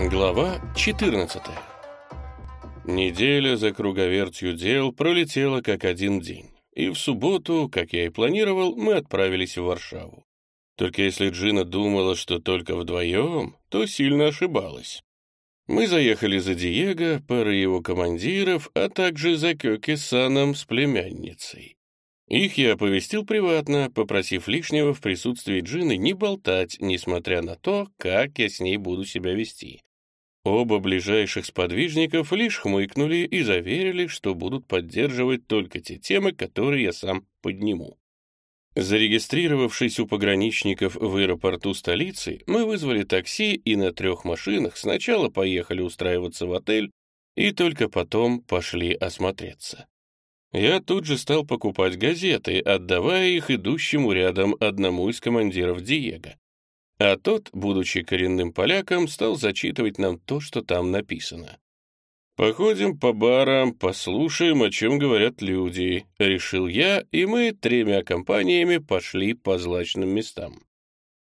Глава 14 Неделя за круговертью дел пролетела как один день, и в субботу, как я и планировал, мы отправились в Варшаву. Только если Джина думала, что только вдвоем, то сильно ошибалась. Мы заехали за Диего, парой его командиров, а также за Кёки-саном с племянницей. Их я оповестил приватно, попросив лишнего в присутствии Джины не болтать, несмотря на то, как я с ней буду себя вести. Оба ближайших сподвижников лишь хмыкнули и заверили, что будут поддерживать только те темы, которые я сам подниму. Зарегистрировавшись у пограничников в аэропорту столицы, мы вызвали такси и на трех машинах сначала поехали устраиваться в отель и только потом пошли осмотреться. Я тут же стал покупать газеты, отдавая их идущему рядом одному из командиров Диего. А тот, будучи коренным поляком, стал зачитывать нам то, что там написано. «Походим по барам, послушаем, о чем говорят люди», — решил я, и мы тремя компаниями пошли по злачным местам.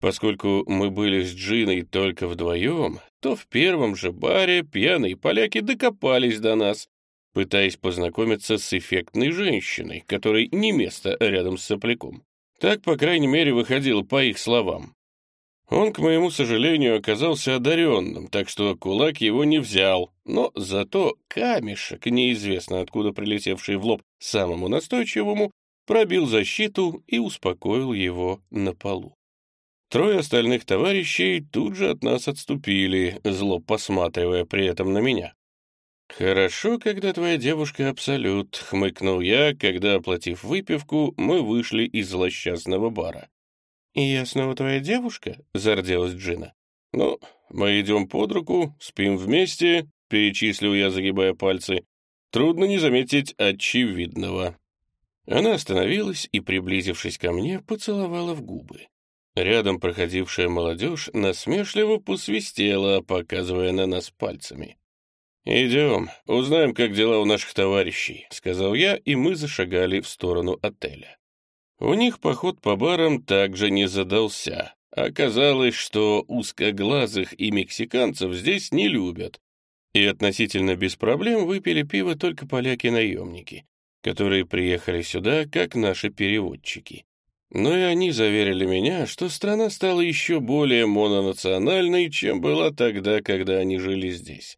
Поскольку мы были с Джиной только вдвоем, то в первом же баре пьяные поляки докопались до нас, пытаясь познакомиться с эффектной женщиной, которой не место рядом с сопляком. Так, по крайней мере, выходило по их словам. Он, к моему сожалению, оказался одаренным, так что кулак его не взял, но зато камешек, неизвестно откуда прилетевший в лоб самому настойчивому, пробил защиту и успокоил его на полу. Трое остальных товарищей тут же от нас отступили, зло посматривая при этом на меня. «Хорошо, когда твоя девушка абсолют», — хмыкнул я, когда, оплатив выпивку, мы вышли из злосчастного бара. «И я снова твоя девушка?» — зарделась Джина. «Ну, мы идем под руку, спим вместе», — перечислил я, загибая пальцы. «Трудно не заметить очевидного». Она остановилась и, приблизившись ко мне, поцеловала в губы. Рядом проходившая молодежь насмешливо посвистела, показывая на нас пальцами. «Идем, узнаем, как дела у наших товарищей», — сказал я, и мы зашагали в сторону отеля. У них поход по барам также не задался. Оказалось, что узкоглазых и мексиканцев здесь не любят. И относительно без проблем выпили пиво только поляки-наемники, которые приехали сюда как наши переводчики. Но и они заверили меня, что страна стала еще более мононациональной, чем была тогда, когда они жили здесь.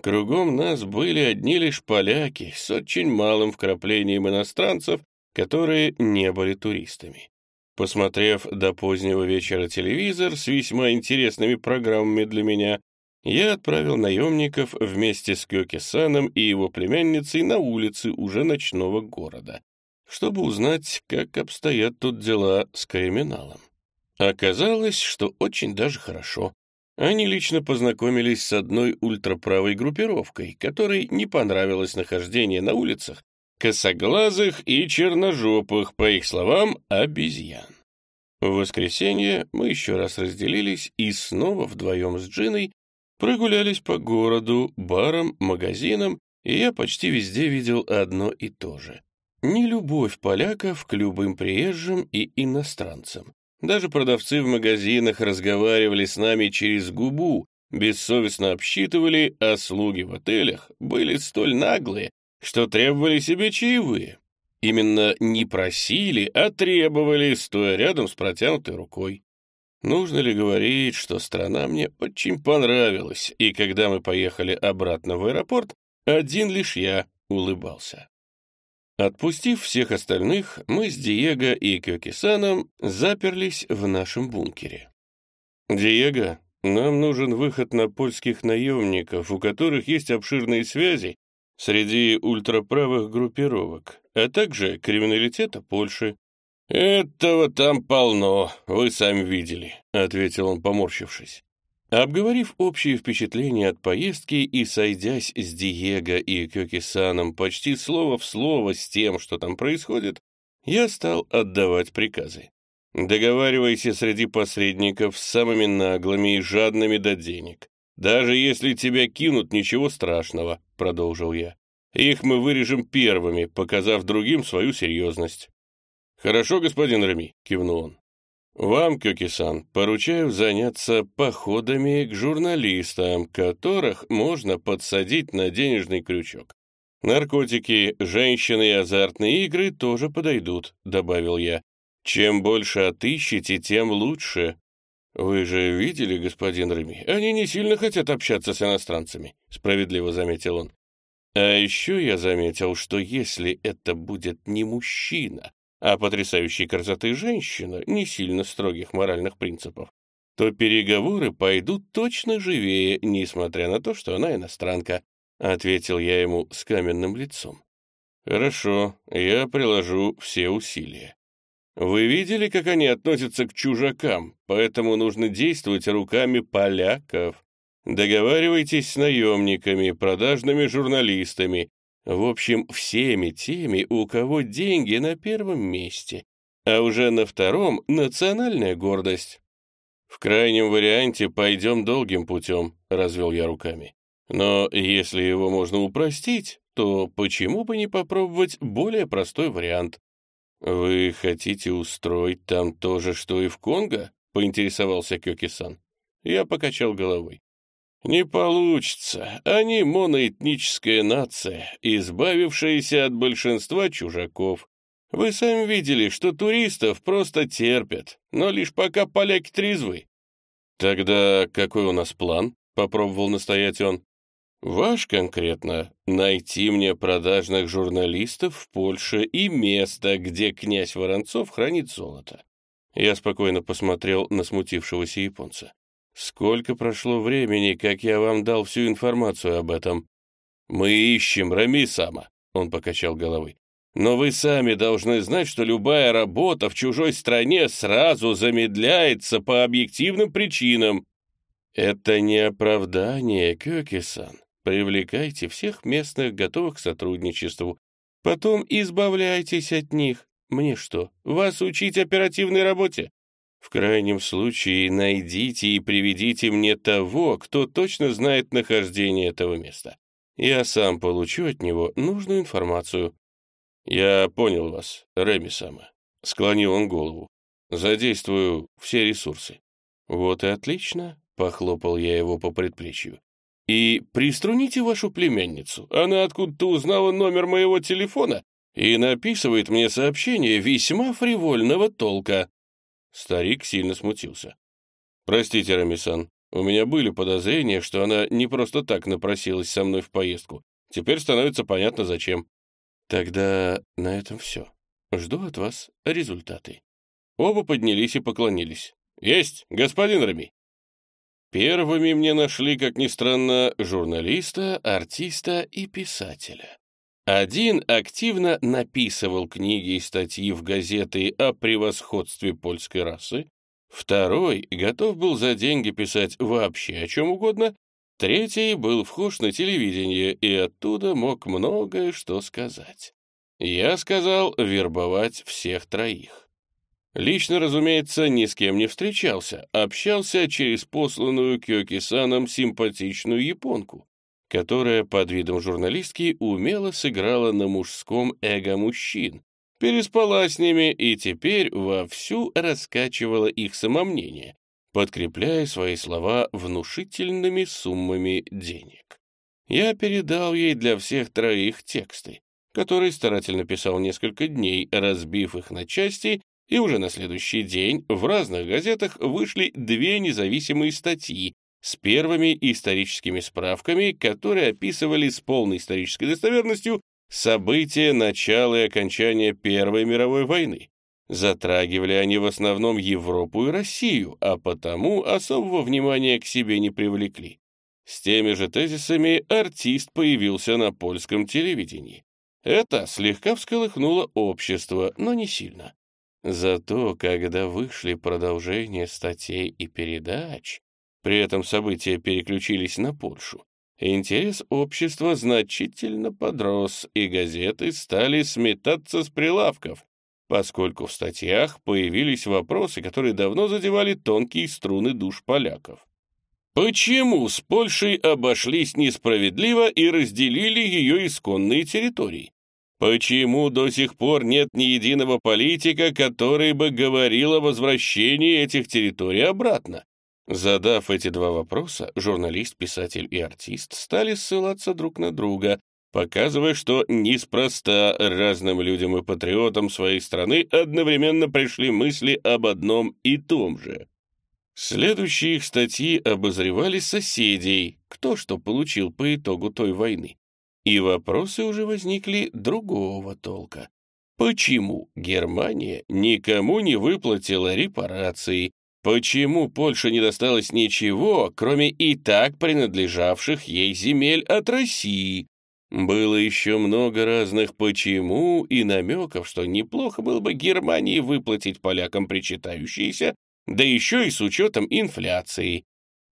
Кругом нас были одни лишь поляки с очень малым вкраплением иностранцев, которые не были туристами. Посмотрев до позднего вечера телевизор с весьма интересными программами для меня, я отправил наемников вместе с Кёки-саном и его племянницей на улицы уже ночного города, чтобы узнать, как обстоят тут дела с криминалом. Оказалось, что очень даже хорошо. Они лично познакомились с одной ультраправой группировкой, которой не понравилось нахождение на улицах косоглазых и черножопых, по их словам, обезьян. В воскресенье мы еще раз разделились и снова вдвоем с Джиной прогулялись по городу, барам, магазинам, и я почти везде видел одно и то же. Нелюбовь поляков к любым приезжим и иностранцам. Даже продавцы в магазинах разговаривали с нами через губу, бессовестно обсчитывали, а слуги в отелях были столь наглые, что требовали себе чаевые. Именно не просили, а требовали, стоя рядом с протянутой рукой. Нужно ли говорить, что страна мне очень понравилась, и когда мы поехали обратно в аэропорт, один лишь я улыбался. Отпустив всех остальных, мы с Диего и Кёкисаном заперлись в нашем бункере. «Диего, нам нужен выход на польских наемников, у которых есть обширные связи среди ультраправых группировок, а также криминалитета Польши». «Этого там полно, вы сами видели», — ответил он, поморщившись. Обговорив общие впечатления от поездки и сойдясь с Диего и Кёки-саном почти слово в слово с тем, что там происходит, я стал отдавать приказы. Договаривайся среди посредников с самыми наглыми и жадными до денег. Даже если тебя кинут, ничего страшного, — продолжил я. Их мы вырежем первыми, показав другим свою серьезность. «Хорошо, господин Рами», — кивнул он. Вам, Кёки-сан, поручаю заняться походами к журналистам, которых можно подсадить на денежный крючок. Наркотики, женщины и азартные игры тоже подойдут, добавил я. Чем больше отыщете, тем лучше. Вы же видели, господин Реми, они не сильно хотят общаться с иностранцами, справедливо заметил он. А еще я заметил, что если это будет не мужчина, а потрясающей красоты женщина, не сильно строгих моральных принципов, то переговоры пойдут точно живее, несмотря на то, что она иностранка», — ответил я ему с каменным лицом. «Хорошо, я приложу все усилия. Вы видели, как они относятся к чужакам, поэтому нужно действовать руками поляков. Договаривайтесь с наемниками, продажными журналистами, в общем, всеми теми, у кого деньги на первом месте, а уже на втором — национальная гордость. В крайнем варианте пойдем долгим путем, — развел я руками. Но если его можно упростить, то почему бы не попробовать более простой вариант? «Вы хотите устроить там то же, что и в Конго?» — поинтересовался Кёки-сан. Я покачал головой. Не получится. Они моноэтническая нация, избавившаяся от большинства чужаков. Вы сами видели, что туристов просто терпят, но лишь пока поляки трезвы. Тогда какой у нас план? Попробовал настоять он. Ваш конкретно — найти мне продажных журналистов в Польше и место, где князь Воронцов хранит золото. Я спокойно посмотрел на смутившегося японца. Сколько прошло времени, как я вам дал всю информацию об этом? Мы ищем Рамисама, он покачал головой. Но вы сами должны знать, что любая работа в чужой стране сразу замедляется по объективным причинам. Это не оправдание, Кёки-сан. Привлекайте всех местных, готовых к сотрудничеству. Потом избавляйтесь от них. Мне что, вас учить оперативной работе? В крайнем случае найдите и приведите мне того, кто точно знает нахождение этого места. Я сам получу от него нужную информацию. Я понял вас, Реми Сама. Склонил он голову. Задействую все ресурсы. Вот и отлично, похлопал я его по предплечью. И приструните вашу племянницу. Она откуда-то узнала номер моего телефона и написывает мне сообщение весьма фривольного толка. Старик сильно смутился. «Простите, Рамисан, у меня были подозрения, что она не просто так напросилась со мной в поездку. Теперь становится понятно, зачем». «Тогда на этом все. Жду от вас результаты». Оба поднялись и поклонились. «Есть, господин Рами!» Первыми мне нашли, как ни странно, журналиста, артиста и писателя. Один активно написывал книги и статьи в газеты о превосходстве польской расы, второй готов был за деньги писать вообще о чем угодно, третий был вхож на телевидение и оттуда мог многое что сказать. Я сказал вербовать всех троих. Лично, разумеется, ни с кем не встречался, общался через посланную Кёки-саном симпатичную японку которая под видом журналистки умело сыграла на мужском эго мужчин, переспала с ними и теперь вовсю раскачивала их самомнение, подкрепляя свои слова внушительными суммами денег. Я передал ей для всех троих тексты, которые старательно писал несколько дней, разбив их на части, и уже на следующий день в разных газетах вышли две независимые статьи, с первыми историческими справками, которые описывали с полной исторической достоверностью события начала и окончания Первой мировой войны. Затрагивали они в основном Европу и Россию, а потому особого внимания к себе не привлекли. С теми же тезисами артист появился на польском телевидении. Это слегка всколыхнуло общество, но не сильно. Зато, когда вышли продолжения статей и передач, при этом события переключились на Польшу. Интерес общества значительно подрос, и газеты стали сметаться с прилавков, поскольку в статьях появились вопросы, которые давно задевали тонкие струны душ поляков. Почему с Польшей обошлись несправедливо и разделили ее исконные территории? Почему до сих пор нет ни единого политика, который бы говорил о возвращении этих территорий обратно? Задав эти два вопроса, журналист, писатель и артист стали ссылаться друг на друга, показывая, что неспроста разным людям и патриотам своей страны одновременно пришли мысли об одном и том же. Следующие их статьи обозревали соседей, кто что получил по итогу той войны. И вопросы уже возникли другого толка. Почему Германия никому не выплатила репарации? Почему Польше не досталось ничего, кроме и так принадлежавших ей земель от России? Было еще много разных «почему» и намеков, что неплохо было бы Германии выплатить полякам причитающиеся, да еще и с учетом инфляции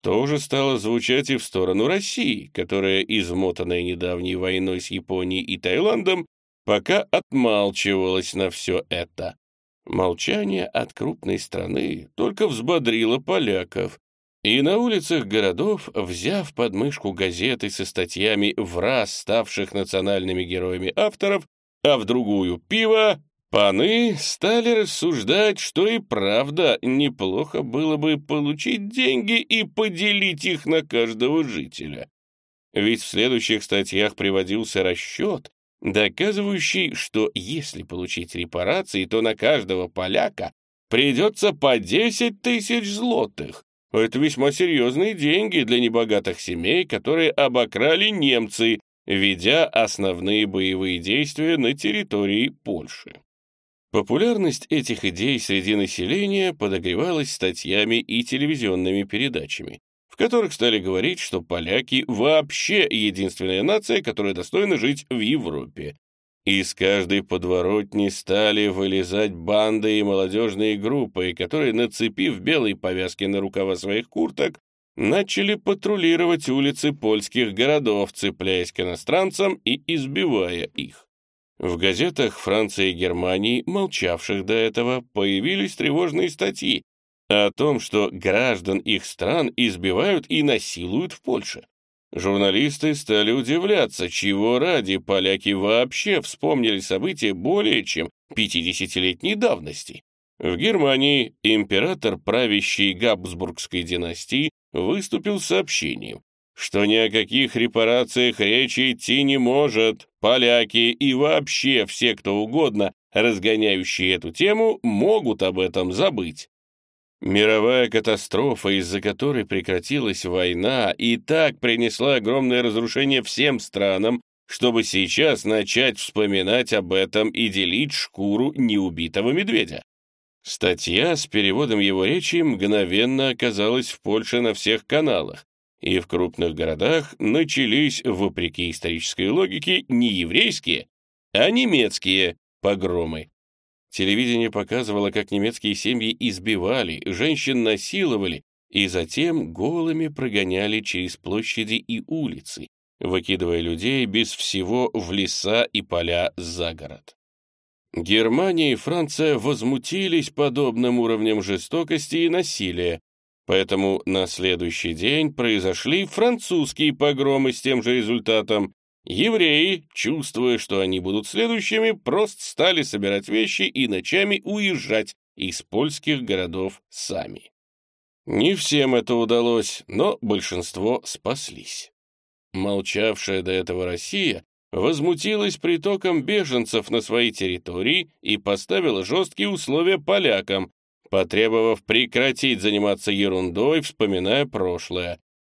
тоже стало звучать и в сторону России, которая, измотанная недавней войной с Японией и Таиландом, пока отмалчивалась на все это. Молчание от крупной страны только взбодрило поляков, и на улицах городов, взяв подмышку газеты со статьями в раз ставших национальными героями авторов, а в другую пиво, Паны стали рассуждать, что и правда неплохо было бы получить деньги и поделить их на каждого жителя. Ведь в следующих статьях приводился расчет, доказывающий, что если получить репарации, то на каждого поляка придется по 10 тысяч злотых. Это весьма серьезные деньги для небогатых семей, которые обокрали немцы, ведя основные боевые действия на территории Польши. Популярность этих идей среди населения подогревалась статьями и телевизионными передачами, в которых стали говорить, что поляки вообще единственная нация, которая достойна жить в Европе. Из каждой подворотни стали вылезать банды и молодежные группы, которые, нацепив белые повязки на рукава своих курток, начали патрулировать улицы польских городов, цепляясь к иностранцам и избивая их. В газетах Франции и Германии, молчавших до этого, появились тревожные статьи о том, что граждан их стран избивают и насилуют в Польше. Журналисты стали удивляться, чего ради поляки вообще вспомнили события более чем 50-летней давности. В Германии император правящей Габсбургской династии выступил с сообщением, что ни о каких репарациях речи идти не может. Поляки и вообще все, кто угодно, разгоняющие эту тему, могут об этом забыть. Мировая катастрофа, из-за которой прекратилась война, и так принесла огромное разрушение всем странам, чтобы сейчас начать вспоминать об этом и делить шкуру неубитого медведя. Статья с переводом его речи мгновенно оказалась в Польше на всех каналах, и в крупных городах начались, вопреки исторической логике, не еврейские, а немецкие погромы. Телевидение показывало, как немецкие семьи избивали, женщин насиловали и затем голыми прогоняли через площади и улицы, выкидывая людей без всего в леса и поля за город. Германия и Франция возмутились подобным уровнем жестокости и насилия, Поэтому на следующий день произошли французские погромы с тем же результатом. Евреи, чувствуя, что они будут следующими, просто стали собирать вещи и ночами уезжать из польских городов сами. Не всем это удалось, но большинство спаслись. Молчавшая до этого Россия возмутилась притоком беженцев на своей территории и поставила жесткие условия полякам, потребовав прекратить заниматься ерундой, вспоминая прошлое.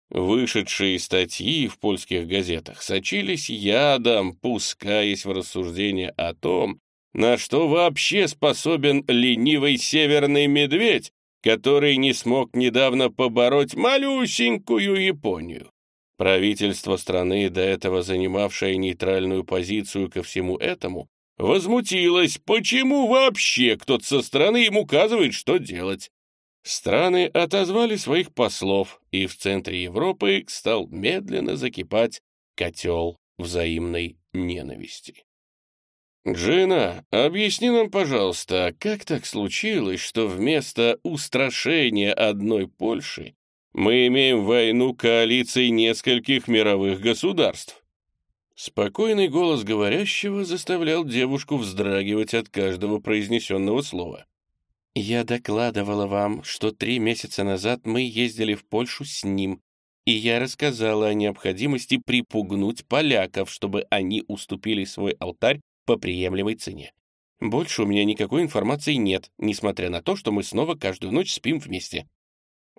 Вышедшие статьи в польских газетах сочились ядом, пускаясь в рассуждения о том, на что вообще способен ленивый северный медведь, который не смог недавно побороть малюсенькую Японию. Правительство страны, до этого занимавшее нейтральную позицию ко всему этому, возмутилась, почему вообще кто-то со стороны им указывает, что делать. Страны отозвали своих послов, и в центре Европы стал медленно закипать котел взаимной ненависти. «Джина, объясни нам, пожалуйста, как так случилось, что вместо устрашения одной Польши мы имеем войну коалиций нескольких мировых государств?» Спокойный голос говорящего заставлял девушку вздрагивать от каждого произнесенного слова. «Я докладывала вам, что три месяца назад мы ездили в Польшу с ним, и я рассказала о необходимости припугнуть поляков, чтобы они уступили свой алтарь по приемлемой цене. Больше у меня никакой информации нет, несмотря на то, что мы снова каждую ночь спим вместе.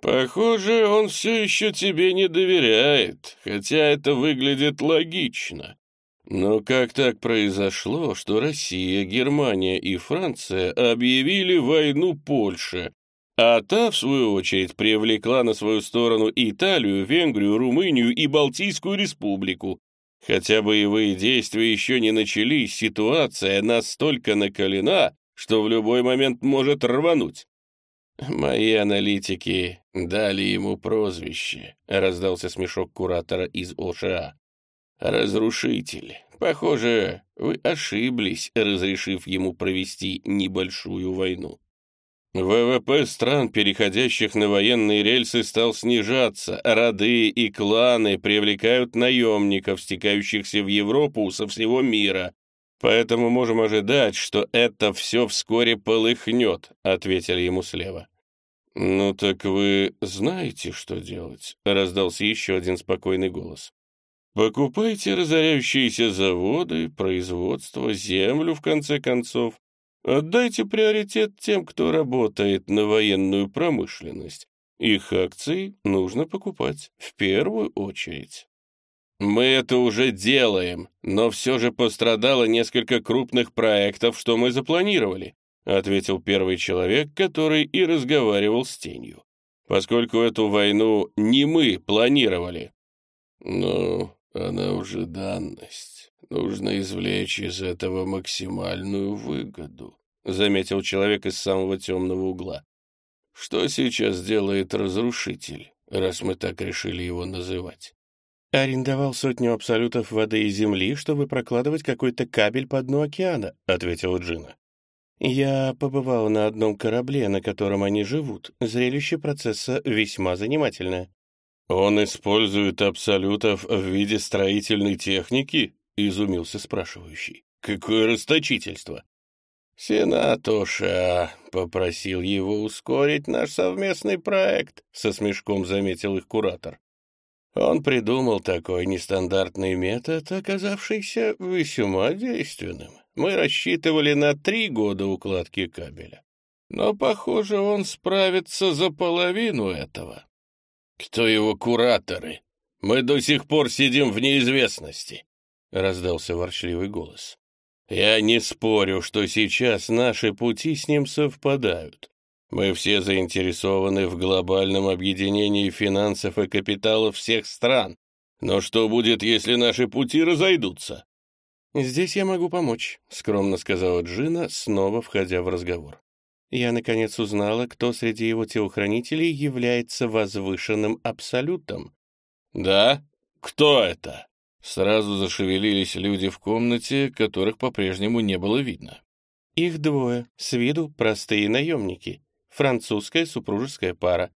Похоже, он все еще тебе не доверяет, хотя это выглядит логично. Но как так произошло, что Россия, Германия и Франция объявили войну Польше, а та, в свою очередь, привлекла на свою сторону Италию, Венгрию, Румынию и Балтийскую республику, Хотя боевые действия еще не начались, ситуация настолько накалена, что в любой момент может рвануть. «Мои аналитики дали ему прозвище», — раздался смешок куратора из ОША. «Разрушитель. Похоже, вы ошиблись, разрешив ему провести небольшую войну. ВВП стран, переходящих на военные рельсы, стал снижаться. Роды и кланы привлекают наемников, стекающихся в Европу со всего мира. Поэтому можем ожидать, что это все вскоре полыхнет», — ответили ему слева. «Ну так вы знаете, что делать?» — раздался еще один спокойный голос. «Покупайте разоряющиеся заводы, производство, землю, в конце концов. Отдайте приоритет тем, кто работает на военную промышленность. Их акции нужно покупать в первую очередь. Мы это уже делаем, но все же пострадало несколько крупных проектов, что мы запланировали, ответил первый человек, который и разговаривал с тенью. Поскольку эту войну не мы планировали. Ну, она уже данность. Нужно извлечь из этого максимальную выгоду, заметил человек из самого темного угла. Что сейчас делает разрушитель, раз мы так решили его называть? «Арендовал сотню абсолютов воды и земли, чтобы прокладывать какой-то кабель по дну океана», — ответила Джина. «Я побывал на одном корабле, на котором они живут. Зрелище процесса весьма занимательное». «Он использует абсолютов в виде строительной техники?» — изумился спрашивающий. «Какое расточительство!» «Сенатуша попросил его ускорить наш совместный проект», — со смешком заметил их куратор. Он придумал такой нестандартный метод, оказавшийся весьма действенным. Мы рассчитывали на три года укладки кабеля. Но, похоже, он справится за половину этого. Кто его кураторы? Мы до сих пор сидим в неизвестности раздался ворчливый голос. «Я не спорю, что сейчас наши пути с ним совпадают. Мы все заинтересованы в глобальном объединении финансов и капитала всех стран. Но что будет, если наши пути разойдутся?» «Здесь я могу помочь», — скромно сказала Джина, снова входя в разговор. «Я, наконец, узнала, кто среди его телохранителей является возвышенным абсолютом». «Да? Кто это?» Сразу зашевелились люди в комнате, которых по-прежнему не было видно. Их двое, с виду простые наемники, французская супружеская пара.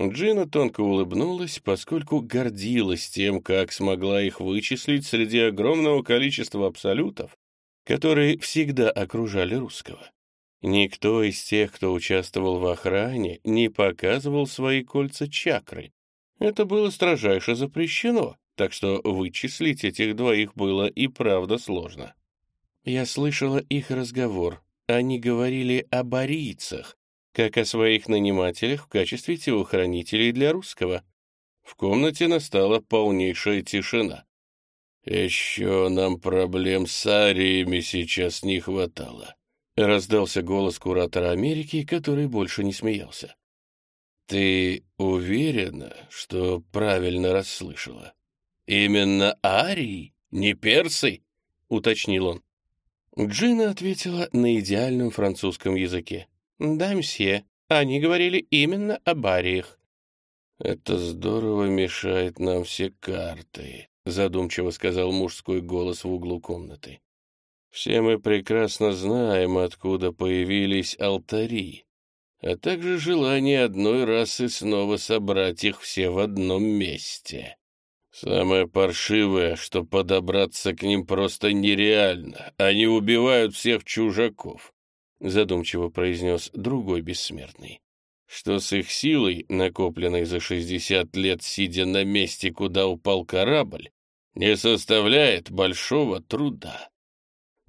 Джина тонко улыбнулась, поскольку гордилась тем, как смогла их вычислить среди огромного количества абсолютов, которые всегда окружали русского. Никто из тех, кто участвовал в охране, не показывал свои кольца чакры. Это было строжайше запрещено, так что вычислить этих двоих было и правда сложно. Я слышала их разговор. Они говорили о барийцах, как о своих нанимателях в качестве телохранителей для русского. В комнате настала полнейшая тишина. «Еще нам проблем с ариями сейчас не хватало», — раздался голос куратора Америки, который больше не смеялся. «Ты уверена, что правильно расслышала?» «Именно арии, не персы?» — уточнил он. Джина ответила на идеальном французском языке. «Да, мсье, они говорили именно об ариях». «Это здорово мешает нам все карты», — задумчиво сказал мужской голос в углу комнаты. «Все мы прекрасно знаем, откуда появились алтари, а также желание одной расы снова собрать их все в одном месте». Самое паршивое, что подобраться к ним просто нереально. Они убивают всех чужаков, задумчиво произнес другой бессмертный. Что с их силой, накопленной за 60 лет, сидя на месте, куда упал корабль, не составляет большого труда.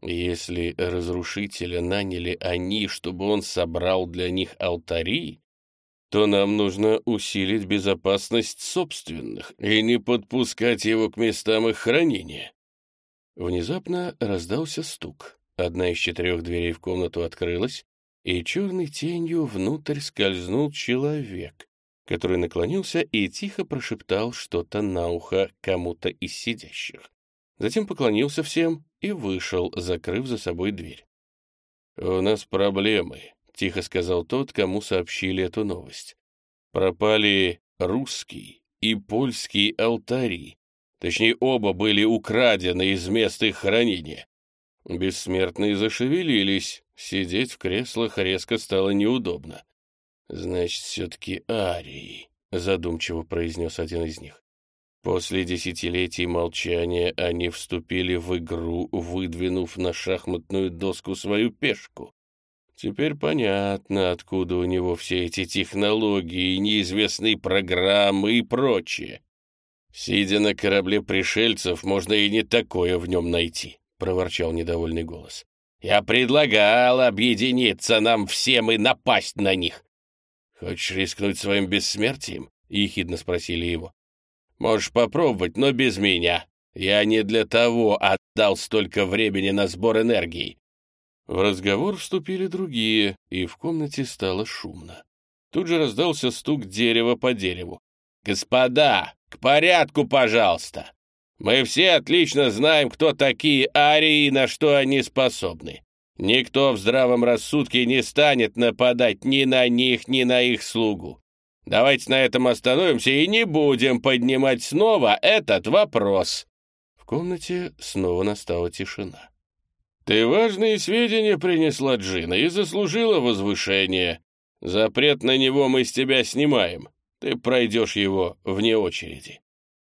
Если разрушителя наняли они, чтобы он собрал для них алтари, то нам нужно усилить безопасность собственных и не подпускать его к местам их хранения. Внезапно раздался стук. Одна из четырех дверей в комнату открылась, и черной тенью внутрь скользнул человек, который наклонился и тихо прошептал что-то на ухо кому-то из сидящих. Затем поклонился всем и вышел, закрыв за собой дверь. «У нас проблемы», — тихо сказал тот, кому сообщили эту новость. «Пропали русский и польский алтари. Точнее, оба были украдены из мест их хранения. Бессмертные зашевелились, сидеть в креслах резко стало неудобно. «Значит, все-таки арии», — задумчиво произнес один из них. После десятилетий молчания они вступили в игру, выдвинув на шахматную доску свою пешку. Теперь понятно, откуда у него все эти технологии, неизвестные программы и прочее. Сидя на корабле пришельцев, можно и не такое в нем найти, — проворчал недовольный голос. «Я предлагал объединиться нам всем и напасть на них». «Хочешь рискнуть своим бессмертием?» — ехидно спросили его. Можешь попробовать, но без меня. Я не для того отдал столько времени на сбор энергии». В разговор вступили другие, и в комнате стало шумно. Тут же раздался стук дерева по дереву. «Господа, к порядку, пожалуйста! Мы все отлично знаем, кто такие арии и на что они способны. Никто в здравом рассудке не станет нападать ни на них, ни на их слугу. Давайте на этом остановимся и не будем поднимать снова этот вопрос». В комнате снова настала тишина. «Ты важные сведения принесла Джина и заслужила возвышение. Запрет на него мы с тебя снимаем. Ты пройдешь его вне очереди».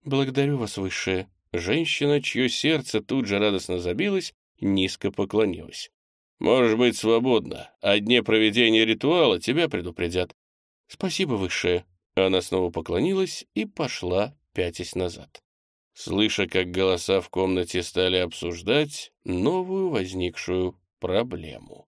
«Благодарю вас, Высшая». Женщина, чье сердце тут же радостно забилось, низко поклонилась. «Можешь быть свободна. О дне проведения ритуала тебя предупредят. «Спасибо, Высшая». Она снова поклонилась и пошла, пятясь назад. Слыша, как голоса в комнате стали обсуждать новую возникшую проблему.